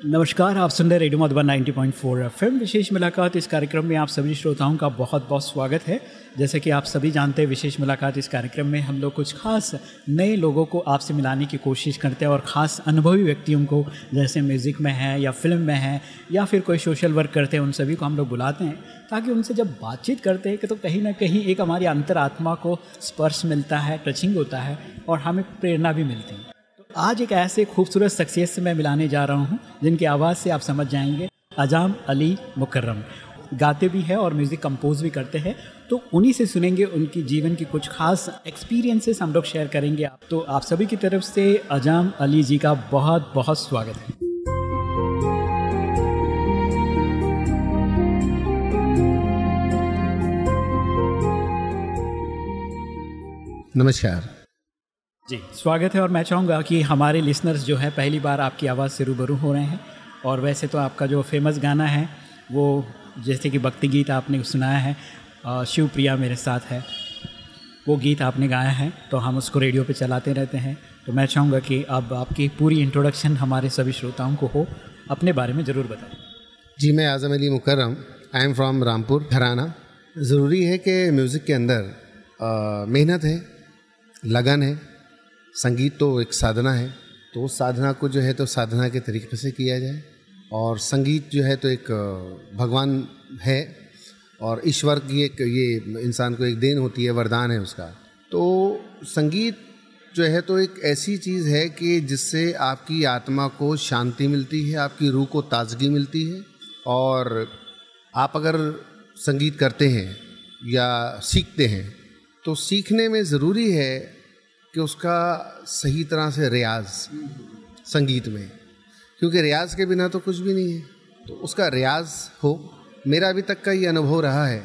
नमस्कार, आप सुन रहे रेडियो मधुबन 90.4 एफएम। विशेष मुलाकात इस कार्यक्रम में आप सभी श्रोताओं का बहुत बहुत स्वागत है। जैसे कि आप सभी जानते हैं, विशेष मुलाकात इस कार्यक्रम में हम लोग कुछ खास नए लोगों को आपसे मिलाने की कोशिश करते हैं और ख़ास अनुभवी व्यक्तियों को, जैसे म्यूज़िक में है या फ़िल्म में है या फिर कोई सोशल वर्क करते हैं, उन सभी को हम लोग बुलाते हैं ताकि उनसे जब बातचीत करते हैं तो कहीं ना कहीं एक हमारी अंतरात्मा को स्पर्श मिलता है, टचिंग होता है और हमें प्रेरणा भी मिलती है। आज एक ऐसे खूबसूरत शख्सियत से मैं मिलाने जा रहा हूँ, जिनकी आवाज़ से आप समझ जाएँगे। अजाम अली मुकर्रम गाते भी हैं और म्यूज़िक कंपोज भी करते हैं तो उन्हीं से सुनेंगे उनकी जीवन की कुछ खास एक्सपीरियंसेस हम लोग शेयर करेंगे आप। तो आप सभी की तरफ़ से अजाम अली जी का बहुत बहुत स्वागत है। नमस्कार। जी। स्वागत है और मैं चाहूँगा कि हमारे लिसनर्स जो है पहली बार आपकी आवाज़ से रूबरू हो रहे हैं। और वैसे तो आपका जो फ़ेमस गाना है वो जैसे कि भक्ति गीत आपने सुनाया है शिव प्रिया मेरे साथ है वो गीत आपने गाया है तो हम उसको रेडियो पे चलाते रहते हैं। तो मैं चाहूँगा कि अब आपकी पूरी इंट्रोडक्शन हमारे सभी श्रोताओं को हो अपने बारे में ज़रूर बताएँ। जी मैं Azam Ali Mukarram I am from Rampur घराना ज़रूरी है कि म्यूज़िक के अंदर मेहनत है लगन है संगीत तो एक साधना है तो उस साधना को जो है तो साधना के तरीके से किया जाए। और संगीत जो है तो एक भगवान है और ईश्वर की एक ये इंसान को एक देन होती है, वरदान है उसका। तो संगीत जो है तो एक ऐसी चीज़ है कि जिससे आपकी आत्मा को शांति मिलती है, आपकी रूह को ताजगी मिलती है और आप अगर संगीत करते हैं या सीखते हैं तो सीखने में ज़रूरी है कि उसका सही तरह से रियाज संगीत में। क्योंकि रियाज के बिना तो कुछ भी नहीं है। तो उसका रियाज हो। मेरा अभी तक का ये अनुभव रहा है,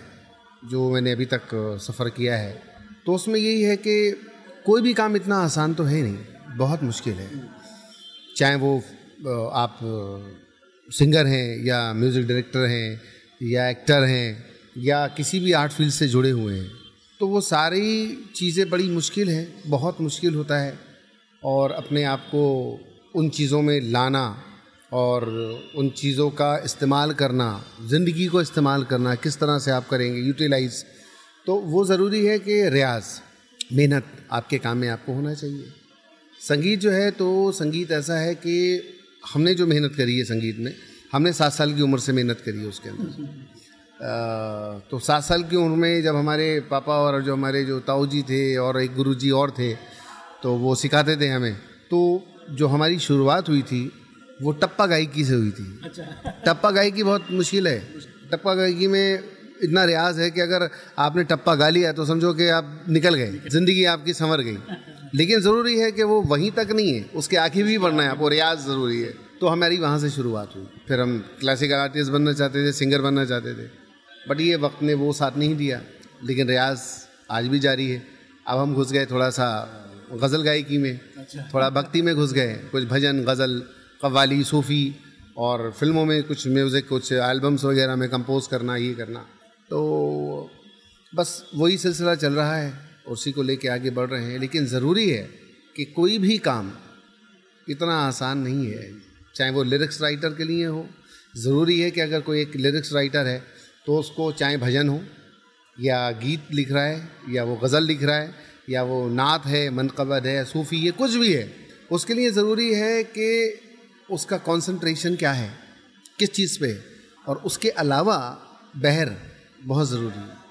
जो मैंने अभी तक सफ़र किया है। तो उसमें यही है कि कोई भी काम इतना आसान तो है नहीं। बहुत मुश्किल है। चाहे वो आप सिंगर हैं या म्यूज़िक डायरेक्टर हैं या एक्टर हैं या किसी भी आर्ट फ़ील्ड से जुड़े हुए हैं। तो वो सारी चीज़ें बड़ी मुश्किल है, बहुत मुश्किल होता है और अपने आप को उन चीज़ों में लाना और उन चीज़ों का इस्तेमाल करना, ज़िंदगी को इस्तेमाल करना, किस तरह से आप करेंगे यूटिलाइज तो वो ज़रूरी है कि रियाज, मेहनत आपके काम में आपको होना चाहिए। संगीत जो है तो संगीत ऐसा है कि हमने जो मेहनत करी है संगीत में, हमने सात साल की उम्र से मेहनत करी है उसके अंदर। तो सात साल की उम्र में जब हमारे पापा और जो हमारे जो ताऊ जी थे और एक गुरु जी और थे तो वो सिखाते थे हमें। तो जो हमारी शुरुआत हुई थी वो टप्पा गायकी से हुई थी। अच्छा। टप्पा गायकी बहुत मुश्किल है। टप्पा गायकी में इतना रियाज है कि अगर आपने टप्पा गा लिया तो समझो कि आप निकल गए। ज़िंदगी आपकी संवर गई। लेकिन ज़रूरी है कि वो वहीं तक नहीं है उसके आगे भी बढ़ना है। आपको रियाज ज़रूरी है। तो हमारी वहाँ से शुरुआत हुई। फिर हम क्लासिकल आर्टिस्ट बनना चाहते थे सिंगर बनना चाहते थे। बट ये वक्त ने वो साथ नहीं दिया। लेकिन रियाज आज भी जारी है। अब हम घुस गए थोड़ा सा गज़ल गायकी में। अच्छा। थोड़ा भक्ति में घुस गए। कुछ भजन गज़ल कवाली सूफ़ी और फ़िल्मों में कुछ म्यूज़िक कुछ एल्बम्स वगैरह में कंपोज करना ये करना। तो बस वही सिलसिला चल रहा है उसी को लेके आगे बढ़ रहे हैं। लेकिन ज़रूरी है कि कोई भी काम इतना आसान नहीं है। चाहे वो लिरिक्स राइटर के लिए हो। ज़रूरी है कि अगर कोई एक लिरिक्स राइटर है तो उसको चाहे भजन हो, या गीत लिख रहा है, या वो गज़ल लिख रहा है, या वो नात है, मनकबद है, सूफ़ी है, कुछ भी है, उसके लिए ज़रूरी है कि उसका कंसंट्रेशन क्या है, किस चीज़ पे और उसके अलावा बहर बहुत ज़रूरी है।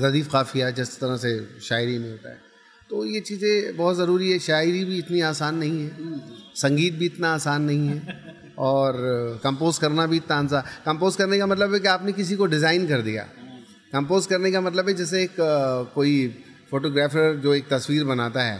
रदीफ़ काफ़िया जिस तरह से शायरी में होता है तो ये चीज़ें बहुत ज़रूरी है, शायरी भी इतनी आसान नहीं है, संगीत भी इतना आसान नहीं है और कंपोज करना भी इतना आसान कंपोज करने का मतलब है कि आपने किसी को डिज़ाइन कर दिया। कंपोज करने का मतलब है जैसे एक कोई फोटोग्राफर जो एक तस्वीर बनाता है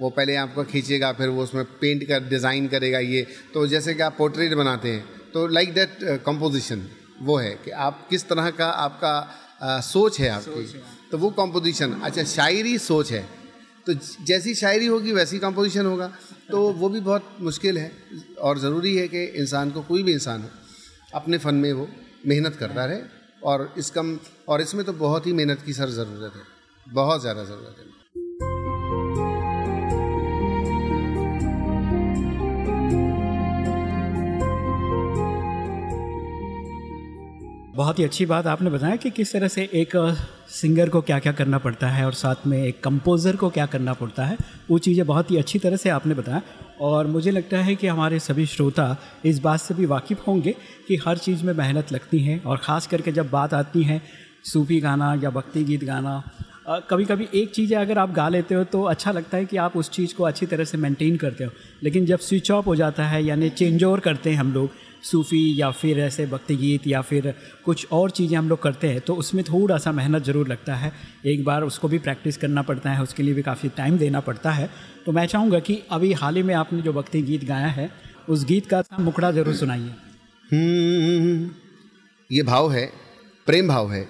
वो पहले आपको खींचेगा फिर वो उसमें पेंट कर डिज़ाइन करेगा ये। तो जैसे कि आप पोर्ट्रेट बनाते हैं तो लाइक दैट कंपोजिशन वो है कि आप किस तरह का आपका आ, सोच है आपकी। सोच है। तो वो कंपोजिशन अच्छा शायरी सोच है। तो जैसी शायरी होगी, वैसी कंपोजिशन होगा। तो वो भी बहुत मुश्किल है और ज़रूरी है कि इंसान को कोई भी इंसान हो, अपने फ़न में वो मेहनत करता रहे और इस कम और इसमें तो बहुत ही मेहनत की सर ज़रूरत है, बहुत ज़्यादा ज़रूरत है। बहुत ही अच्छी बात आपने बताया कि किस तरह से एक सिंगर को क्या क्या करना पड़ता है और साथ में एक कंपोज़र को क्या करना पड़ता है, वो चीज़ें बहुत ही अच्छी तरह से आपने बताया। और मुझे लगता है कि हमारे सभी श्रोता इस बात से भी वाकिफ़ होंगे कि हर चीज़ में मेहनत लगती है और ख़ास करके जब बात आती है सूफी गाना या भक्ति गीत गाना कभी कभी एक चीज़ अगर आप गा लेते हो तो अच्छा लगता है कि आप उस चीज़ को अच्छी तरह से मेंटेन करते हो। लेकिन जब स्विच ऑफ़ हो जाता है, यानी चेंज ओवर करते हैं हम लोग सूफ़ी या फिर ऐसे भक्ति गीत या फिर कुछ और चीज़ें हम लोग करते हैं तो उसमें थोड़ा सा मेहनत ज़रूर लगता है। एक बार उसको भी प्रैक्टिस करना पड़ता है उसके लिए भी काफ़ी टाइम देना पड़ता है। तो मैं चाहूँगा कि अभी हाल ही में आपने जो भक्ति गीत गाया है उस गीत का मुखड़ा ज़रूर सुनाइए। हम्म, ये भाव है प्रेम भाव है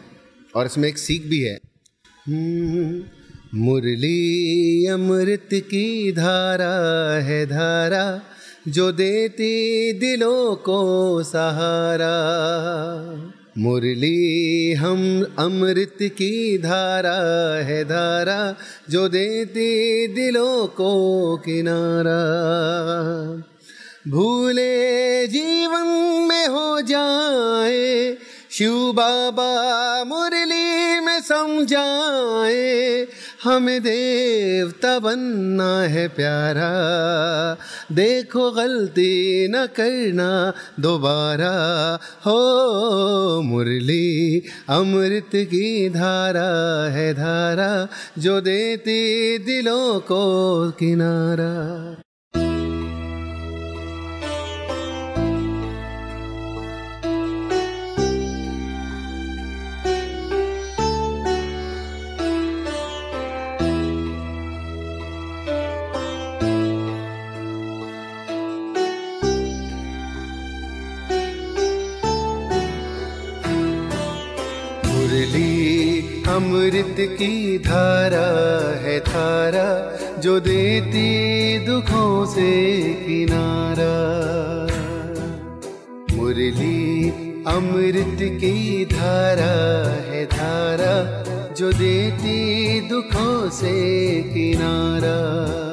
और इसमें एक सीख भी है। हम्म, मुरली अमृत की धारा है धारा जो देती दिलों को सहारा। मुरली, हम अमृत की धारा है धारा, जो देती दिलों को किनारा। भूले जीवन में हो जाए, शिव बाबा मुरली में समझाए हमें देवता बनना है प्यारा। देखो गलती न करना दोबारा। हो मुरली, अमृत की धारा है धारा, जो देती दिलों को किनारा। अमृत की धारा है धारा जो देती दुखों से किनारा। मुरली अमृत की धारा है धारा जो देती दुखों से किनारा।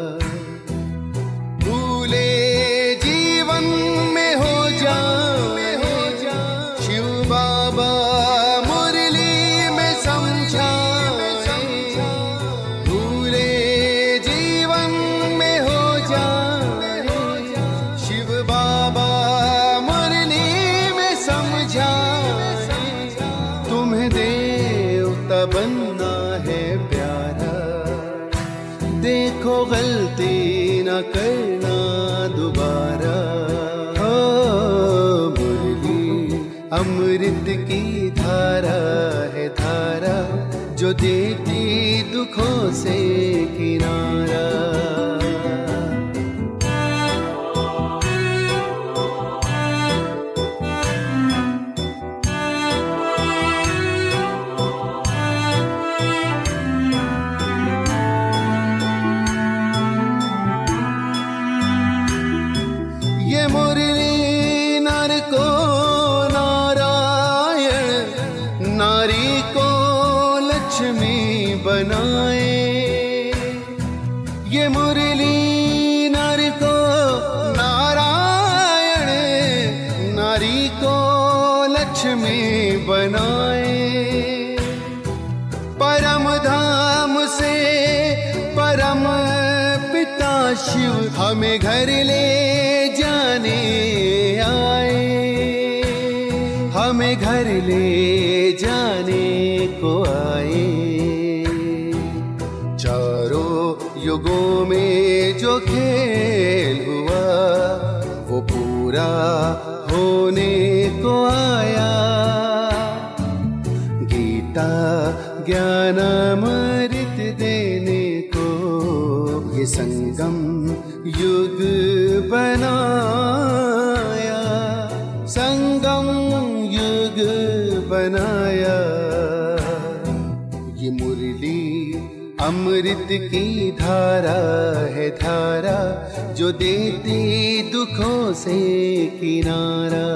दुखों से किनारा। बनाया। ये मुरली अमृत की धारा है धारा जो देती दुखों से किनारा।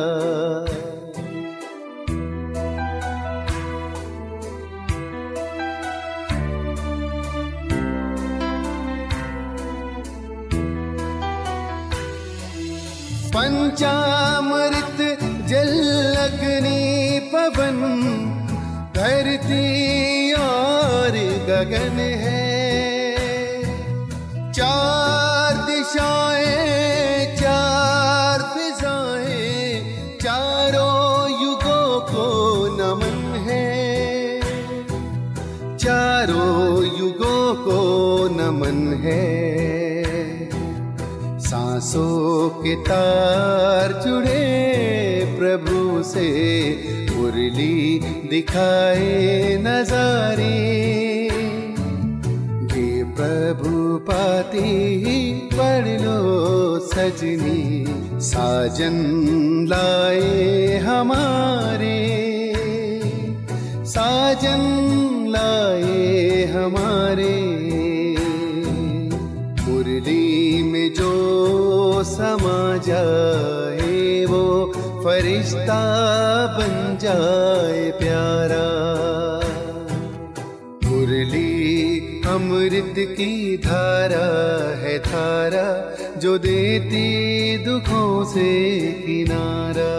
पंचामृत जल लगनी पवन, धरती और गगन है। चार दिशाएँ, चार फिजाएँ, चारों युगों को नमन है। चारों युगों को नमन है। सांसों के तार जुड़े प्रभु से मुरली दिखाए नजारे। ये प्रभु पाती पढ़ लो सजनी, साजन लाए हमारे। साजन लाए हमारे। मुरली में जो समा जाए वो फरिश्ता बन जाए प्यारा। मुरली अमृत की धारा है धारा जो देती दुखों से किनारा।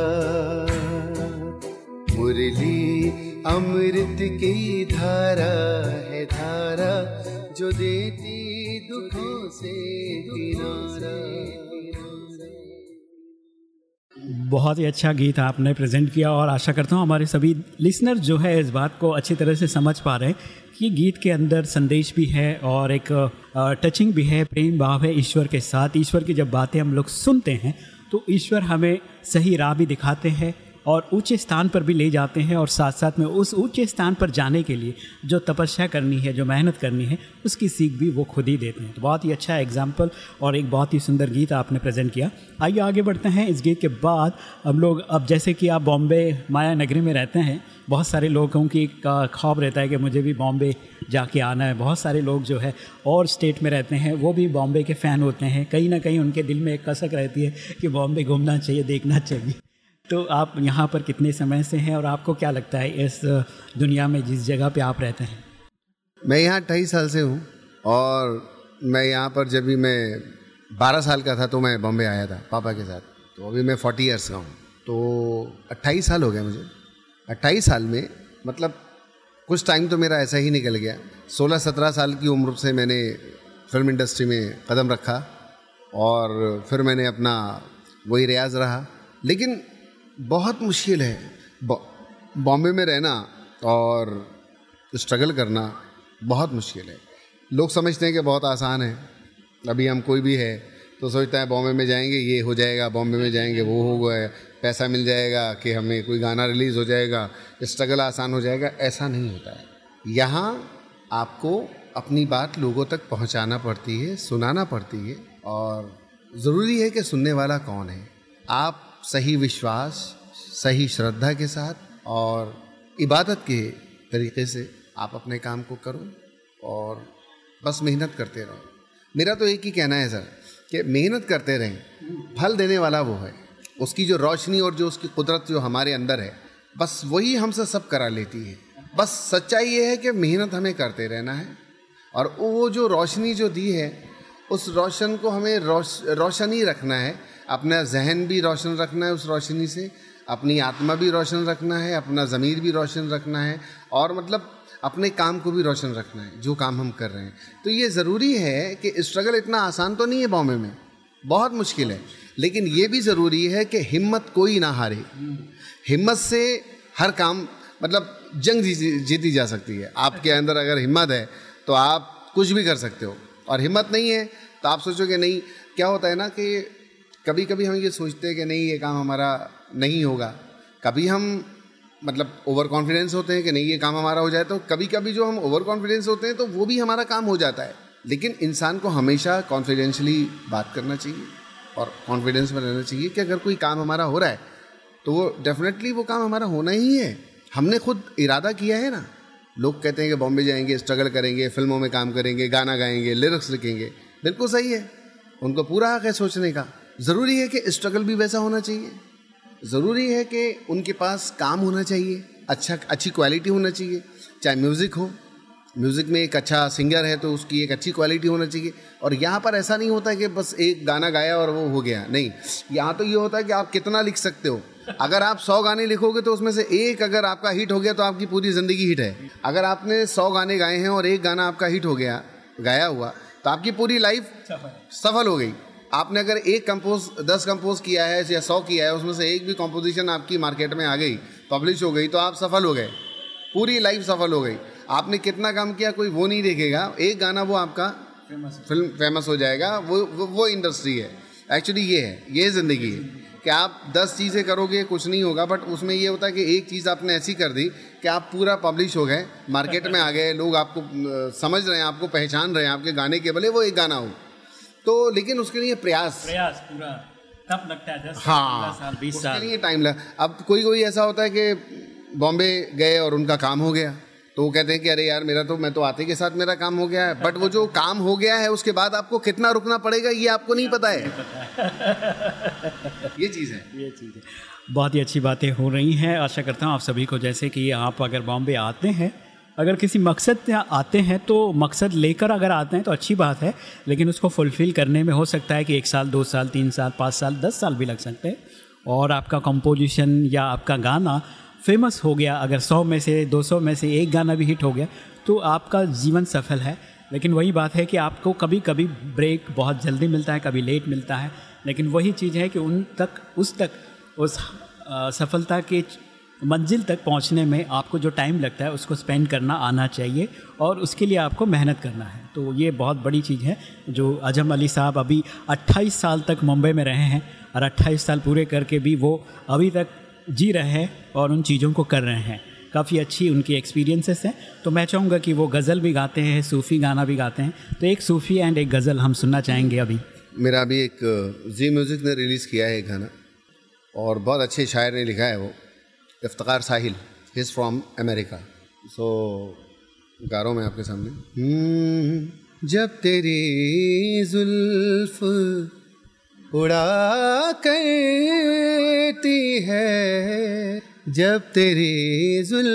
मुरली अमृत की धारा है धारा जो देती दुखों से किनारा। बहुत ही अच्छा गीत आपने प्रेजेंट किया और आशा करता हूँ हमारे सभी लिसनर जो है इस बात को अच्छी तरह से समझ पा रहे हैं कि गीत के अंदर संदेश भी है और एक टचिंग भी है, प्रेम भाव है ईश्वर के साथ। ईश्वर की जब बातें हम लोग सुनते हैं तो ईश्वर हमें सही राह भी दिखाते हैं और ऊँचे स्थान पर भी ले जाते हैं और साथ साथ में उस ऊँचे स्थान पर जाने के लिए जो तपस्या करनी है, जो मेहनत करनी है, उसकी सीख भी वो खुद ही देते हैं। तो बहुत ही अच्छा एग्ज़ाम्पल और एक बहुत ही सुंदर गीत आपने प्रेजेंट किया। आइए आगे बढ़ते हैं। इस गीत के बाद हम लोग अब जैसे कि आप बॉम्बे माया नगरी में रहते हैं, बहुत सारे लोगों की ख्वाब रहता है कि मुझे भी बॉम्बे जाके आना है। बहुत सारे लोग जो है और स्टेट में रहते हैं, वो भी बॉम्बे के फ़ैन होते हैं। कहीं ना कहीं उनके दिल में एक कसक रहती है कि बॉम्बे घूमना चाहिए, देखना चाहिए। तो आप यहाँ पर कितने समय से हैं और आपको क्या लगता है इस दुनिया में जिस जगह पे आप रहते हैं? मैं यहाँ अट्ठाईस साल से हूँ और मैं यहाँ पर जब भी मैं बारह साल का था तो मैं बॉम्बे आया था पापा के साथ। तो अभी मैं फोर्टी ईयर्स का हूँ। तो अट्ठाईस साल हो गया मुझे। अट्ठाईस साल में मतलब कुछ टाइम तो मेरा ऐसा ही निकल गया। सोलह सत्रह साल की उम्र से मैंने फ़िल्म इंडस्ट्री में कदम रखा और फिर मैंने अपना वही रियाज रहा। लेकिन बहुत मुश्किल है। बॉम्बे में रहना और स्ट्रगल करना बहुत मुश्किल है। लोग समझते हैं कि बहुत आसान है। अभी हम कोई भी है तो सोचता है बॉम्बे में जाएँगे, ये हो जाएगा, बॉम्बे में जाएँगे, वो हो गया पैसा मिल जाएगा कि हमें कोई गाना रिलीज़ हो जाएगा स्ट्रगल आसान हो जाएगा, ऐसा नहीं होता है। यहाँ आपको अपनी बात लोगों तक पहुँचाना पड़ती है, सुनाना पड़ती है और ज़रूरी है कि सुनने वाला कौन है। आप सही विश्वास, सही श्रद्धा के साथ और इबादत के तरीके से आप अपने काम को करो और बस मेहनत करते रहो। मेरा तो एक ही कहना है सर, कि मेहनत करते रहें, फल देने वाला वो है। उसकी जो रोशनी और जो उसकी कुदरत जो हमारे अंदर है, बस वही हमसे सब करा लेती है। बस सच्चाई ये है कि मेहनत हमें करते रहना है और वो जो रोशनी जो दी है, उस रोशन को हमें रोश, रोशन रखना है अपना जहन भी रोशन रखना है उस रोशनी से, अपनी आत्मा भी रोशन रखना है, अपना ज़मीर भी रोशन रखना है, और मतलब अपने काम को भी रोशन रखना है, जो काम हम कर रहे हैं। तो ये ज़रूरी है कि स्ट्रगल इतना आसान तो नहीं है बॉम्बे में, बहुत मुश्किल है, लेकिन ये भी ज़रूरी है कि हिम्मत कोई ना हारे। हिम्मत से हर काम मतलब जंग जीती जा सकती है। आपके अंदर अगर हिम्मत है तो आप कुछ भी कर सकते हो, और हिम्मत नहीं है तो आप सोचोगे नहीं, क्या होता है ना कि कभी कभी हम ये सोचते हैं कि नहीं, ये काम हमारा नहीं होगा। कभी हम मतलब ओवर कॉन्फिडेंस होते हैं कि नहीं, ये काम हमारा हो जाए तो कभी कभी जो हम ओवर कॉन्फिडेंस होते हैं तो वो भी हमारा काम हो जाता है। लेकिन इंसान को हमेशा कॉन्फिडेंशली बात करना चाहिए और कॉन्फिडेंस में रहना चाहिए कि अगर कोई काम हमारा हो रहा है तो वो डेफिनेटली वो काम हमारा होना ही है। हमने खुद इरादा किया है ना। लोग कहते हैं कि बॉम्बे जाएँगे स्ट्रगल करेंगे, फ़िल्मों में काम करेंगे, गाना गाएँगे लिरिक्स लिखेंगे। बिल्कुल सही है। उनको पूरा हक है सोचने का। ज़रूरी है कि स्ट्रगल भी वैसा होना चाहिए। ज़रूरी है कि उनके पास काम होना चाहिए अच्छा अच्छी क्वालिटी होना चाहिए चाहे म्यूज़िक हो। म्यूज़िक में एक अच्छा सिंगर है तो उसकी एक अच्छी क्वालिटी होना चाहिए। और यहाँ पर ऐसा नहीं होता कि बस एक गाना गाया और वो हो गया। नहीं यहाँ तो ये होता है कि आप कितना लिख सकते हो। अगर आप सौ गाने लिखोगे तो उसमें से एक अगर आपका हिट हो गया तो आपकी पूरी ज़िंदगी हिट है। अगर आपने सौ गाने गाए हैं और एक गाना आपका हिट हो गया गाया हुआ तो आपकी पूरी लाइफ सफल हो गई। आपने अगर एक कंपोज दस कंपोज किया है या सौ किया है उसमें से एक भी कंपोजिशन आपकी मार्केट में आ गई पब्लिश हो गई तो आप सफल हो गए। पूरी लाइफ सफल हो गई। आपने कितना काम किया कोई वो नहीं देखेगा। एक गाना वो आपका फ़ेमस फ़िल्म फ़ेमस हो जाएगा। वो वो, वो इंडस्ट्री है। एक्चुअली ये है ये ज़िंदगी है कि आप दस चीज़ें करोगे कुछ नहीं होगा बट उसमें ये होता है कि एक चीज़ आपने ऐसी कर दी कि आप पूरा पब्लिश हो गए मार्केट में आ गए लोग आपको समझ रहे हैं आपको पहचान रहे हैं आपके गाने के भले वो एक गाना हो। तो लेकिन उसके लिए प्रयास। प्रयास पूरा। तब लगता है दस हाँ। साल बीस उसके साल। लिए टाइम लगा। अब कोई कोई ऐसा होता है कि बॉम्बे गए और उनका काम हो गया। तो वो कहते हैं कि अरे यार मेरा तो मैं तो आते के साथ मेरा काम हो गया है। बट वो जो काम हो गया है उसके बाद आपको कितना रुकना पड़ेगा ये आपको नहीं पता है। ये चीज़ है। ये चीज़ है। बहुत ही अच्छी बातें हो रही हैं। आशा करता हूँ आप सभी को जैसे कि आप अगर बॉम्बे आते हैं अगर किसी मकसद आते हैं तो मकसद लेकर अगर आते हैं तो अच्छी बात है लेकिन उसको फुलफ़िल करने में हो सकता है कि एक साल दो साल तीन साल पाँच साल दस साल भी लग सकते हैं। और आपका कंपोजिशन या आपका गाना फ़ेमस हो गया अगर सौ में से दो सौ में से एक गाना भी हिट हो गया तो आपका जीवन सफल है। लेकिन वही बात है कि आपको कभी कभी ब्रेक बहुत जल्दी मिलता है कभी लेट मिलता है लेकिन वही चीज़ है कि उन तक उस तक उस आ, सफलता के मंजिल तक पहुँचने में आपको जो टाइम लगता है, उसको स्पेंड करना, आना चाहिए और उसके लिए आपको मेहनत करना है। तो ये बहुत बड़ी चीज़ है जो अजम अली साहब अभी 28 साल तक मुंबई में रहे हैं और 28 साल पूरे करके भी वो अभी तक जी रहे हैं और उन चीज़ों को कर रहे हैं। काफ़ी अच्छी उनकी एक्सपीरियंसेस हैं। तो मैं चाहूँगा कि वो गज़ल भी गाते हैं, सूफ़ी गाना भी गाते हैं। तो एक सूफ़ी एंड एक गज़ल हम सुनना चाहेंगे अभी। मेरा अभी एक, जी म्यूज़िक ने रिलीज़ किया है गाना और बहुत अच्छे शायर ने लिखा है वो। Iftar Sahil is from America so गा रहा हूँ मैं आपके सामने। हम्म, जब तेरी जुल्फ उड़ा करती है जब तेरी जुल्फ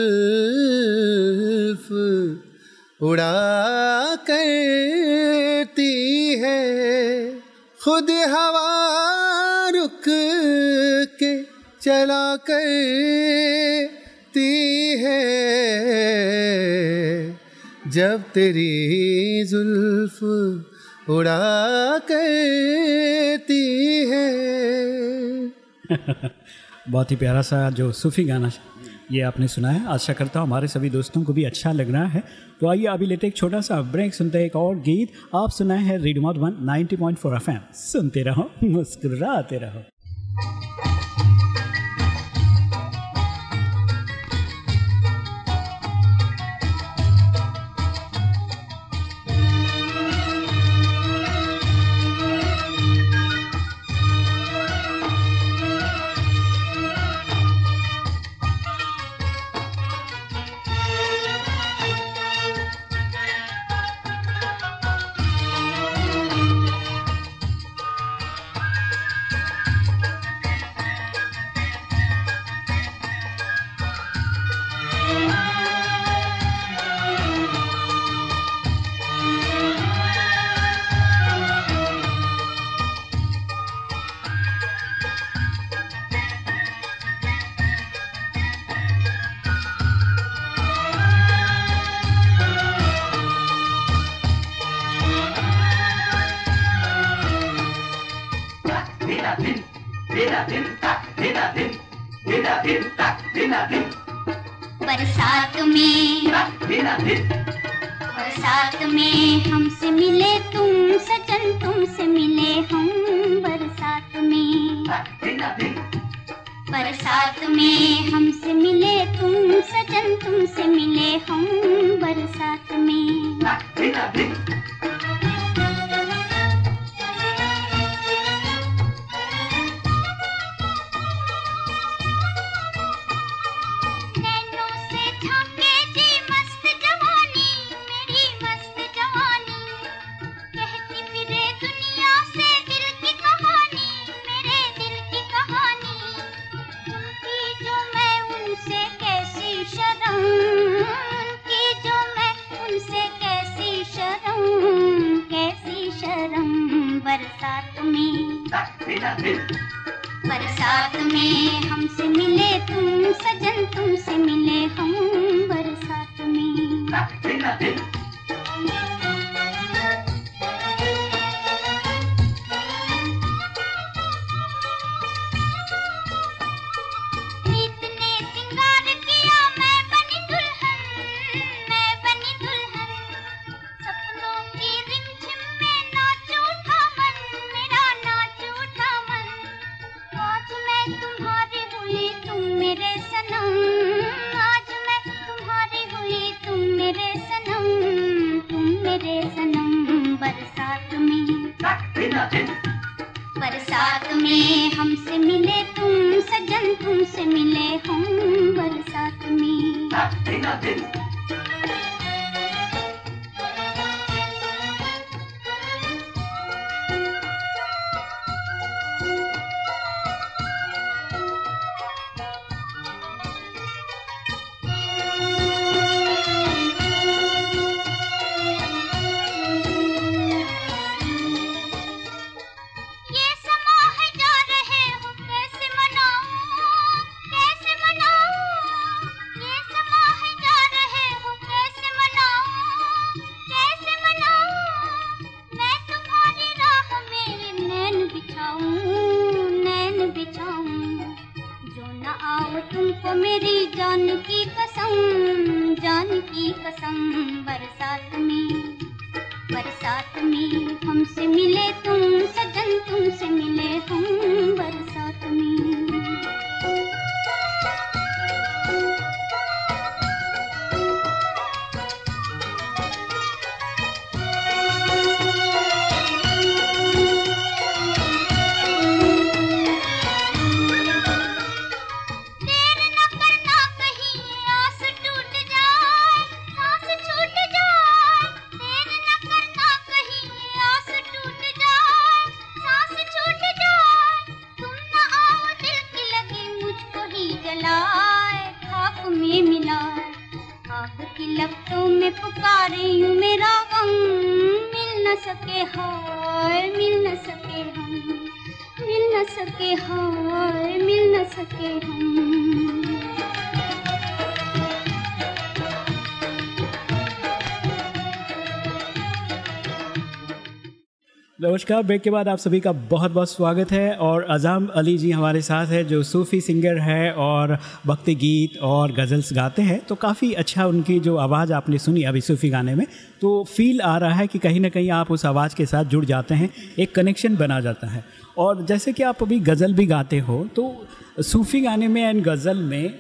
उड़ा करती है खुद हवा रुक के चला करती है। जब तेरी जुल्फ उड़ा करती है। बहुत ही प्यारा सा जो सूफ़ी गाना ये आपने सुना है। आशा करता हूँ हमारे सभी दोस्तों को भी अच्छा लग रहा है। तो आइए अभी लेते एक छोटा सा ब्रेक, सुनते हैं एक और गीत। आप सुनाए हैं radio मॉट one ninety point four F सुनते रहो, मुस्कुराते रहो। बरसात में हमसे मिले, तुम सजन तुमसे मिले हम बरसात में। बरसात में हमसे मिले, तुम सजन तुमसे मिले हम लपटों में पुकारे यूँ मेरा गम। मिल न सके हाय, मिल न सके हम। मिल न सके हाय, मिल न सके हम। नमस्कार, ब्रेक के बाद आप सभी का बहुत बहुत स्वागत है और अजाम अली जी हमारे साथ है, जो सूफ़ी सिंगर है और भक्ति गीत और गज़ल्स गाते हैं। तो काफ़ी अच्छा उनकी जो आवाज़ आपने सुनी अभी सूफ़ी गाने में तो फील आ रहा है कि कहीं ना कहीं आप उस आवाज़ के साथ जुड़ जाते हैं, एक कनेक्शन बना जाता है। और जैसे कि आप अभी गज़ल भी गाते हो तो सूफ़ी गाने में एंड गज़ल में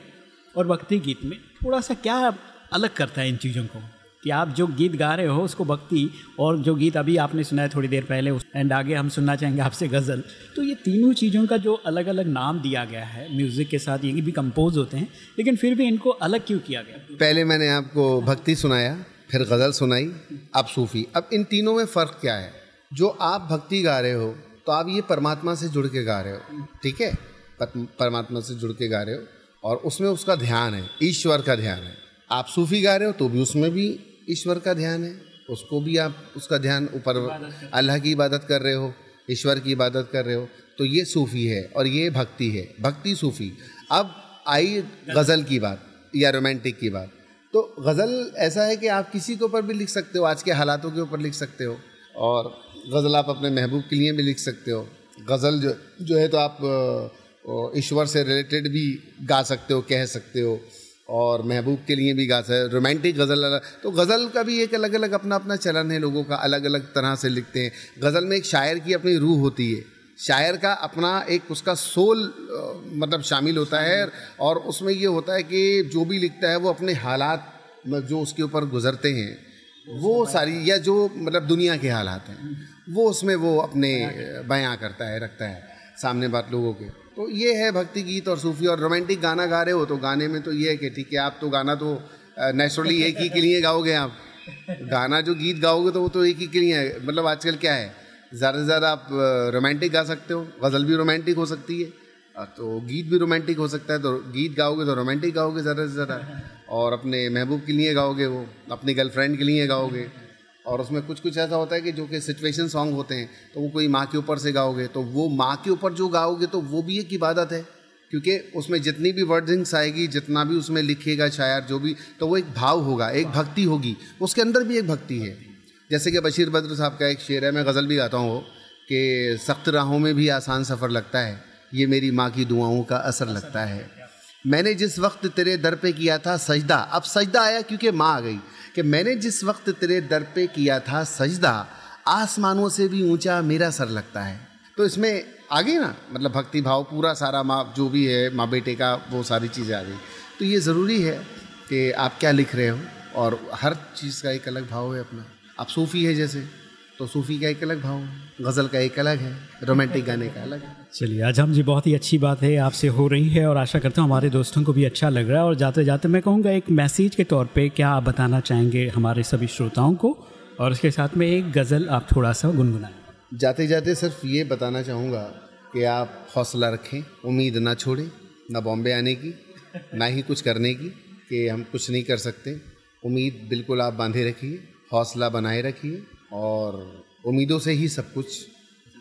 और भक्ति गीत में थोड़ा सा क्या अलग करता है इन चीज़ों को? कि आप जो गीत गा रहे हो, उसको भक्ति, और जो गीत अभी आपने सुना है थोड़ी देर पहले, उस एंड आगे हम सुनना चाहेंगे आपसे गज़ल। तो ये तीनों चीज़ों का जो अलग अलग नाम दिया गया है म्यूज़िक के साथ, ये भी कंपोज होते हैं, लेकिन फिर भी इनको अलग क्यों किया गया? पहले मैंने आपको भक्ति सुनाया, फिर गज़ल सुनाई, अब सूफ़ी। अब इन तीनों में फ़र्क क्या है? जो आप भक्ति गा रहे हो तो आप ये परमात्मा से जुड़ के गा रहे हो, ठीक है? परमात्मा से जुड़ के गा रहे हो, और उसमें उसका ध्यान है, ईश्वर का ध्यान है। आप सूफ़ी गा रहे हो तो भी उसमें भी ईश्वर का ध्यान है, उसको भी आप, उसका ध्यान ऊपर अल्लाह की इबादत कर रहे हो, ईश्वर की इबादत कर रहे हो तो ये सूफ़ी है और ये भक्ति है, भक्ति सूफ़ी। अब आई गज़ल की बात या रोमांटिक की बात। तो गज़ल ऐसा है कि आप किसी के ऊपर भी लिख सकते हो, आज के हालातों के ऊपर लिख सकते हो, और गज़ल आप अपने महबूब के लिए भी लिख सकते हो। गज़ल जो जो है तो आप ईश्वर से रिलेटेड भी गा सकते हो, कह सकते हो। और महबूब के लिए भी गा सकते रोमांटिक गज़ल अलग। तो गज़ल का भी एक अलग अलग अपना अपना चलन है लोगों का अलग अलग तरह से लिखते हैं। गज़ल में एक शायर की अपनी रूह होती है। शायर का अपना एक उसका सोल मतलब शामिल होता है और उसमें ये होता है कि जो भी लिखता है वो अपने हालात जो उसके ऊपर गुजरते हैं वो सारी या जो मतलब दुनिया के हालात हैं वो उसमें वो अपने बयां करता है रखता है सामने बात लोगों के। तो ये है भक्ति गीत और सूफी और रोमांटिक गाना गा रहे हो तो गाने में तो ये है कि ठीक है, आप तो गाना तो नेचुरली एक ही के लिए गाओगे आप। गाना जो गीत गाओगे तो वो तो एक ही के लिए है। मतलब आजकल क्या है, ज़्यादा से ज़्यादा आप रोमांटिक गा सकते हो। गज़ल भी रोमांटिक हो सकती है तो गीत भी रोमांटिक हो सकता है। तो गीत गाओगे तो रोमांटिक गाओगे ज़्यादा से ज़्यादा। और अपने महबूब के लिए गाओगे वो, अपनी गर्लफ्रेंड के लिए गाओगे। और उसमें कुछ कुछ ऐसा होता है कि जो कि सिचुएशन सॉन्ग होते हैं तो वो कोई माँ के ऊपर से गाओगे तो वो माँ के ऊपर जो गाओगे तो वो भी एक इबादत है। क्योंकि उसमें जितनी भी वर्डिंग्स आएगी, जितना भी उसमें लिखेगा शायर जो भी तो वो एक भाव होगा, एक भक्ति होगी। उसके अंदर भी एक भक्ति है। जैसे कि बशीर बद्र साहब का एक शेर है, मैं गज़ल भी गाता हूँ वो, कि सख्त राहों में भी आसान सफ़र लगता है, ये मेरी माँ की दुआओं का असर लगता है। मैंने जिस वक्त तेरे दर पे किया था सजदा, अब सजदा आया क्योंकि माँ आ गई, कि मैंने जिस वक्त तेरे दर पे किया था सजदा, आसमानों से भी ऊँचा मेरा सर लगता है। तो इसमें आ गई ना मतलब भक्ति भाव, पूरा सारा माँ, जो भी है, माँ बेटे का, वो सारी चीज़ें आ गई। तो ये ज़रूरी है कि आप क्या लिख रहे हो, और हर चीज़ का एक अलग भाव है अपना। आप सूफ़ी है जैसे। तो सूफ़ी का एक अलग भाव गज़ल का एक अलग है रोमांटिक गाने का अलग है। चलिए आज हम जी बहुत ही अच्छी बात है आपसे हो रही है और आशा करता हूँ हमारे दोस्तों को भी अच्छा लग रहा है और जाते जाते मैं कहूँगा एक मैसेज के तौर पे क्या आप बताना चाहेंगे हमारे सभी श्रोताओं को? और उसके साथ में एक गज़ल आप थोड़ा सा गुनगुनाएँ। जाते जाते सिर्फ़ ये बताना चाहूँगा कि आप हौसला रखें उम्मीद ना छोड़ें ना बॉम्बे आने की ना ही कुछ करने की कि हम कुछ नहीं कर सकते। उम्मीद बिल्कुल आप बांधे रखिए हौसला बनाए रखिए। और उम्मीदों से ही सब कुछ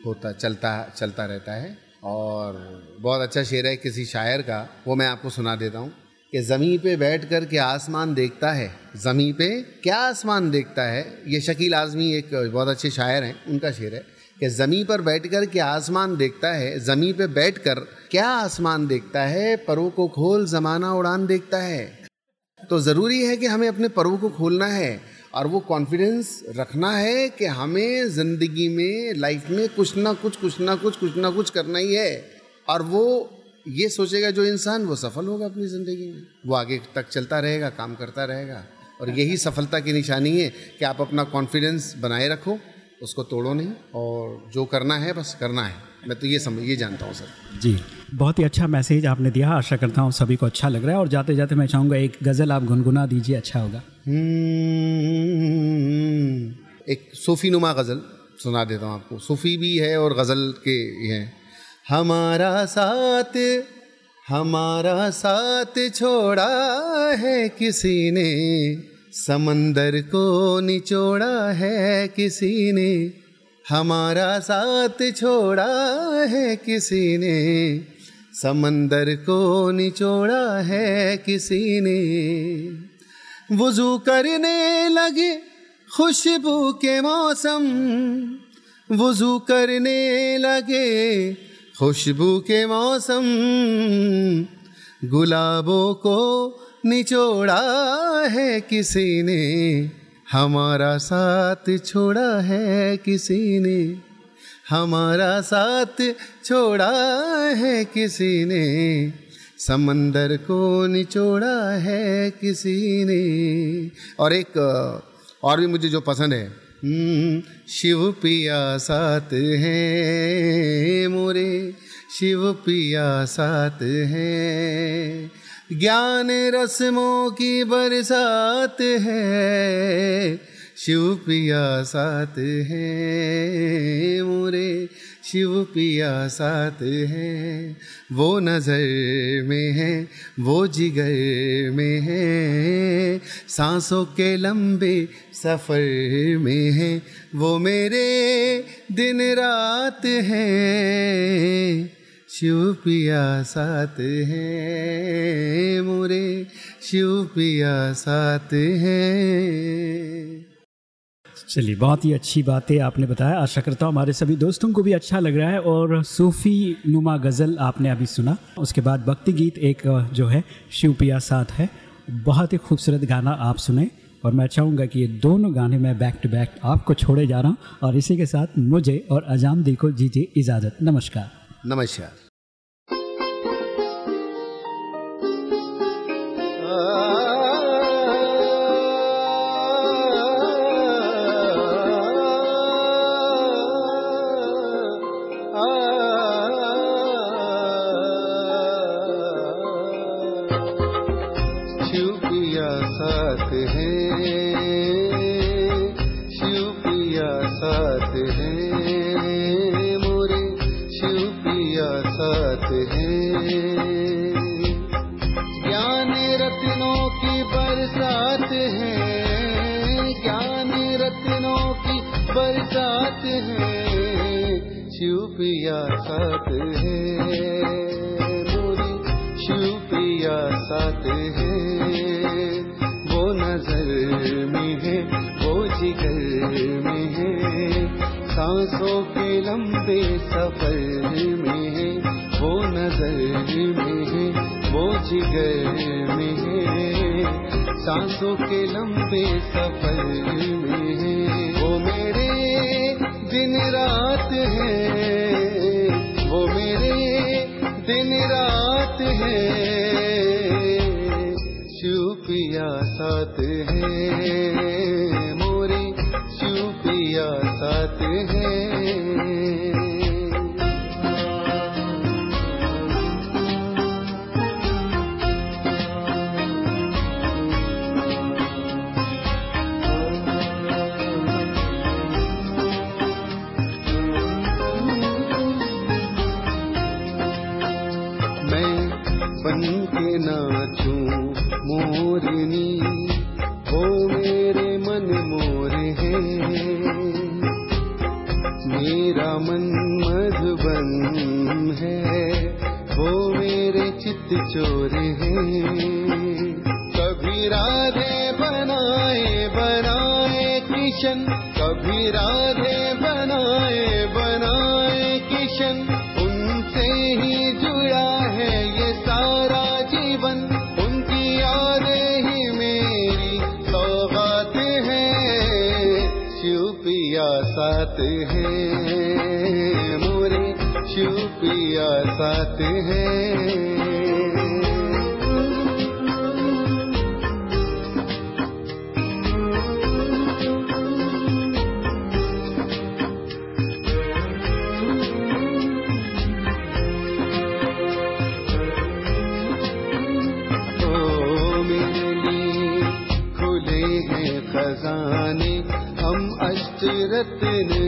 होता, चलता चलता रहता है। और बहुत अच्छा शेर है किसी शायर का, वो मैं आपको सुना देता हूँ कि ज़मीं पे बैठ कर के आसमान देखता है। ज़मीं पे क्या आसमान देखता है? ये शकील आज़मी एक बहुत अच्छे शायर हैं, उनका शेर है कि ज़मीं पर बैठ कर के आसमान देखता है। ज़मीं पे बैठ कर क्या आसमान देखता है? परों को खोल ज़माना उड़ान देखता है। तो ज़रूरी है कि हमें अपने पर्व को खोलना है। और वो कॉन्फिडेंस रखना है कि हमें ज़िंदगी में लाइफ में कुछ ना कुछ कुछ ना कुछ कुछ ना कुछ करना ही है। और वो ये सोचेगा जो इंसान, वो सफल होगा अपनी ज़िंदगी में। वो आगे तक चलता रहेगा, काम करता रहेगा। और यही सफलता की निशानी है कि आप अपना कॉन्फिडेंस बनाए रखो, उसको तोड़ो नहीं। और जो करना है, बस करना है। मैं तो ये समझ ये जानता हूँ सर। जी। बहुत ही अच्छा मैसेज आपने दिया। आशा करता हूँ सभी को अच्छा लग रहा है और जाते जाते मैं चाहूँगा एक गज़ल आप गुनगुना दीजिए अच्छा होगा। हम्म, एक सूफी नुमा गज़ल सुना देता हूँ आपको। सूफी भी है और गज़ल के हैं। हमारा साथ हमारा साथ छोड़ा है किसी ने समंदर को निचोड़ा है किसी ने। हमारा साथ छोड़ा है किसी ने, समंदर को निचोड़ा है किसी ने। वज़ू करने लगे खुशबू के मौसम, वज़ू करने लगे खुशबू के मौसम, गुलाबों को निचोड़ा है किसी ने। हमारा साथ छोड़ा है किसी ने। हमारा साथ छोड़ा है किसी ने। समंदर को निचोड़ा है किसी ने। और एक और भी मुझे जो पसंद है। हम्म, शिव पिया साथ हैं मोरे। शिव पिया साथ हैं। ज्ञान रस्मों की बरसात है, शिव पिया साथ है मोरे, शिव पिया साथ है। वो नज़र में है, वो जिगर में है, सांसों के लंबे सफ़र में है। वो मेरे दिन रात हैं। शिव पिया साथ है मोरे शिव पिया साथ है। चलिए बहुत ही अच्छी बातें आपने बताया। आशा करता हूँ हमारे सभी दोस्तों को भी अच्छा लग रहा है और सूफ़ी नुमा गज़ल आपने अभी सुना। उसके बाद भक्ति गीत एक जो है शिवपिया साथ है। बहुत ही खूबसूरत गाना आप सुने और मैं चाहूँगा कि ये दोनों गाने मैं बैक टू बैक आपको छोड़े जा रहा हूँ और इसी के साथ मुझे और अजाम दी को दीजिए इजाज़त। नमस्कार। नमस्कार। बरसात है शिवपिया साथ है। मोरी शिवपिया साथ है। वो नज़र में है, वो जिगर में है। सांसों के लंबे सफ़र में है, वो नज़र में है, वो जिगर में है। सांसों के लंबे सफ़र में दिन रात है। वो मेरे दिन रात है। शिवपिया साथ है। मोरे शिवपिया साथ है। है। लिए खुले हैं खजाने हम अष्टरत्न माला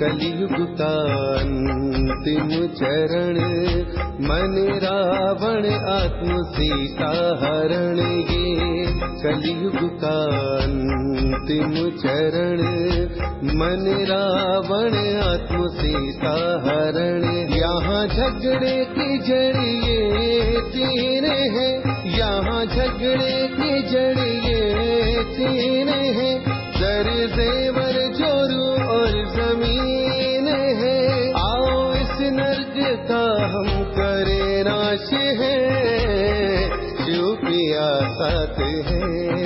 कलयुग का अंतिम चरण, मन रावण आत्म सीता हरण ये कलयुग का अंतिम चरण, मन रावण आत्म सीता हरण यहाँ झगड़े की ये तीन है, यहाँ झगड़े की ये तीन है। दर देवर साथ है।